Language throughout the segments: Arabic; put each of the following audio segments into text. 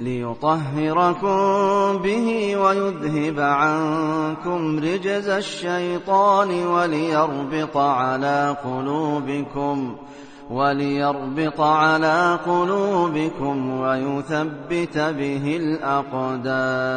ليطهركم به ويذهب عنكم رجز الشيطان وليربط على قلوبكم وليربط على قلوبكم ويثبت به الأقدام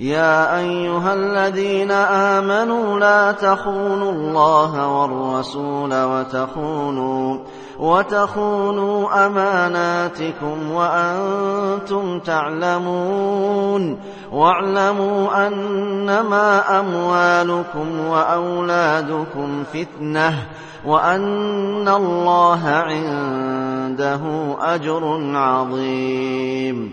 يا أيها الذين آمنوا لا تخونوا الله والرسول وتخونوا وتخونوا أماناتكم وأنتم تعلمون. واعلموا أنما أموالكم وأولادكم فتنة وأن الله عنده أجر عظيم.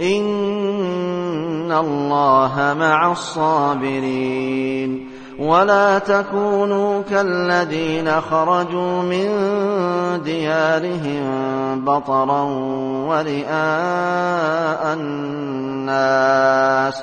إن الله مع الصابرين ولا تكونوا كالذين خرجوا من ديارهم بطرا ورئاء الناس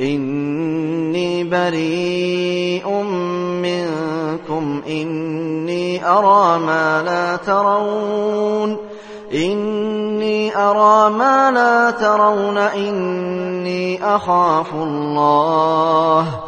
إني بريء منكم إني أرى ما لا ترون إني أرى ما لا ترون إني أخاف الله.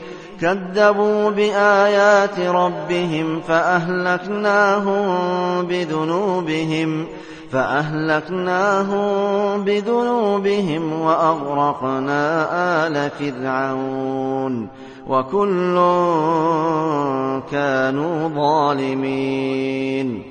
كذبوا بآيات ربهم فأهلكناهم بذنوبهم فأهلكناهم بذنوبهم وأغرقنا آل فرعون وكل كانوا ظالمين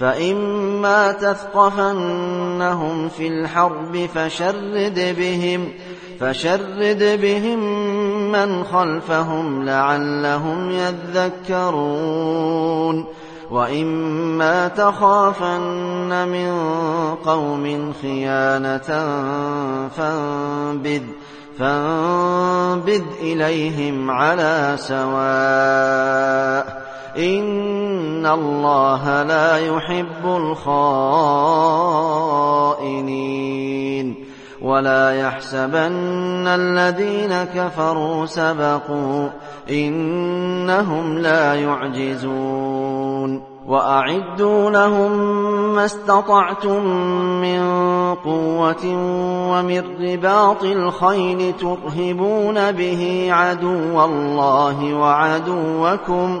فإما تثقفنهم في الحرب فشرد بهم فشرد بهم من خلفهم لعلهم يذكرون وإما تخافن من قوم خيانة فانبذ فانبذ إليهم على سواء إن الله لا يحب الخائنين ولا يحسبن الذين كفروا سبقوا إنهم لا يعجزون وأعدوا لهم ما استطعتم من قوة ومن رباط الخيل ترهبون به عدو الله وعدوكم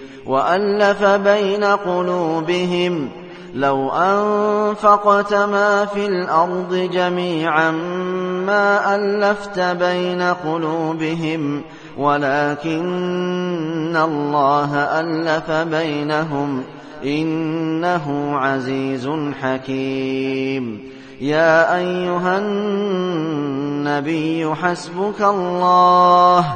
وألف بين قلوبهم لو أنفقت ما في الأرض جميعا ما ألفت بين قلوبهم ولكن الله ألف بينهم إنه عزيز حكيم. يا أيها النبي حسبك الله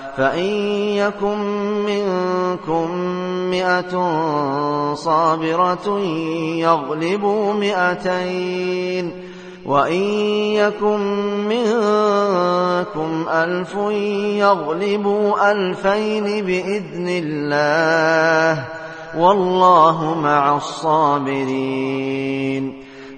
فإن يكن منكم مئة صابرة يغلبوا مئتين وإن يكن منكم ألف يغلبوا ألفين بإذن الله والله مع الصابرين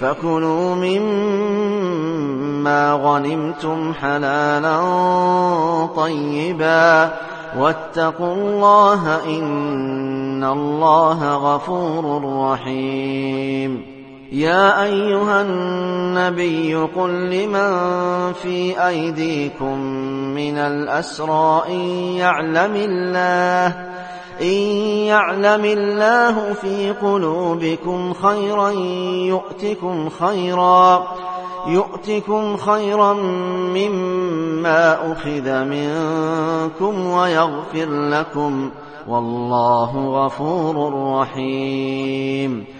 فكلوا مما غنمتم حلالا طيبا واتقوا الله إن الله غفور رحيم. يا أيها النبي قل لمن في أيديكم من الأسرى إن يعلم الله إن يعلم الله في قلوبكم خيرا يؤتكم خيرا يؤتكم خيرا مما أخذ منكم ويغفر لكم والله غفور رحيم.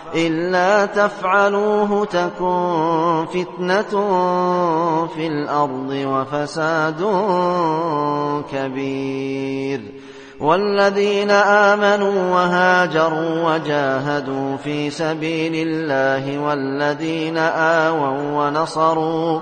إلا تفعلوه تكن فتنة في الأرض وفساد كبير. والذين آمنوا وهاجروا وجاهدوا في سبيل الله والذين آووا ونصروا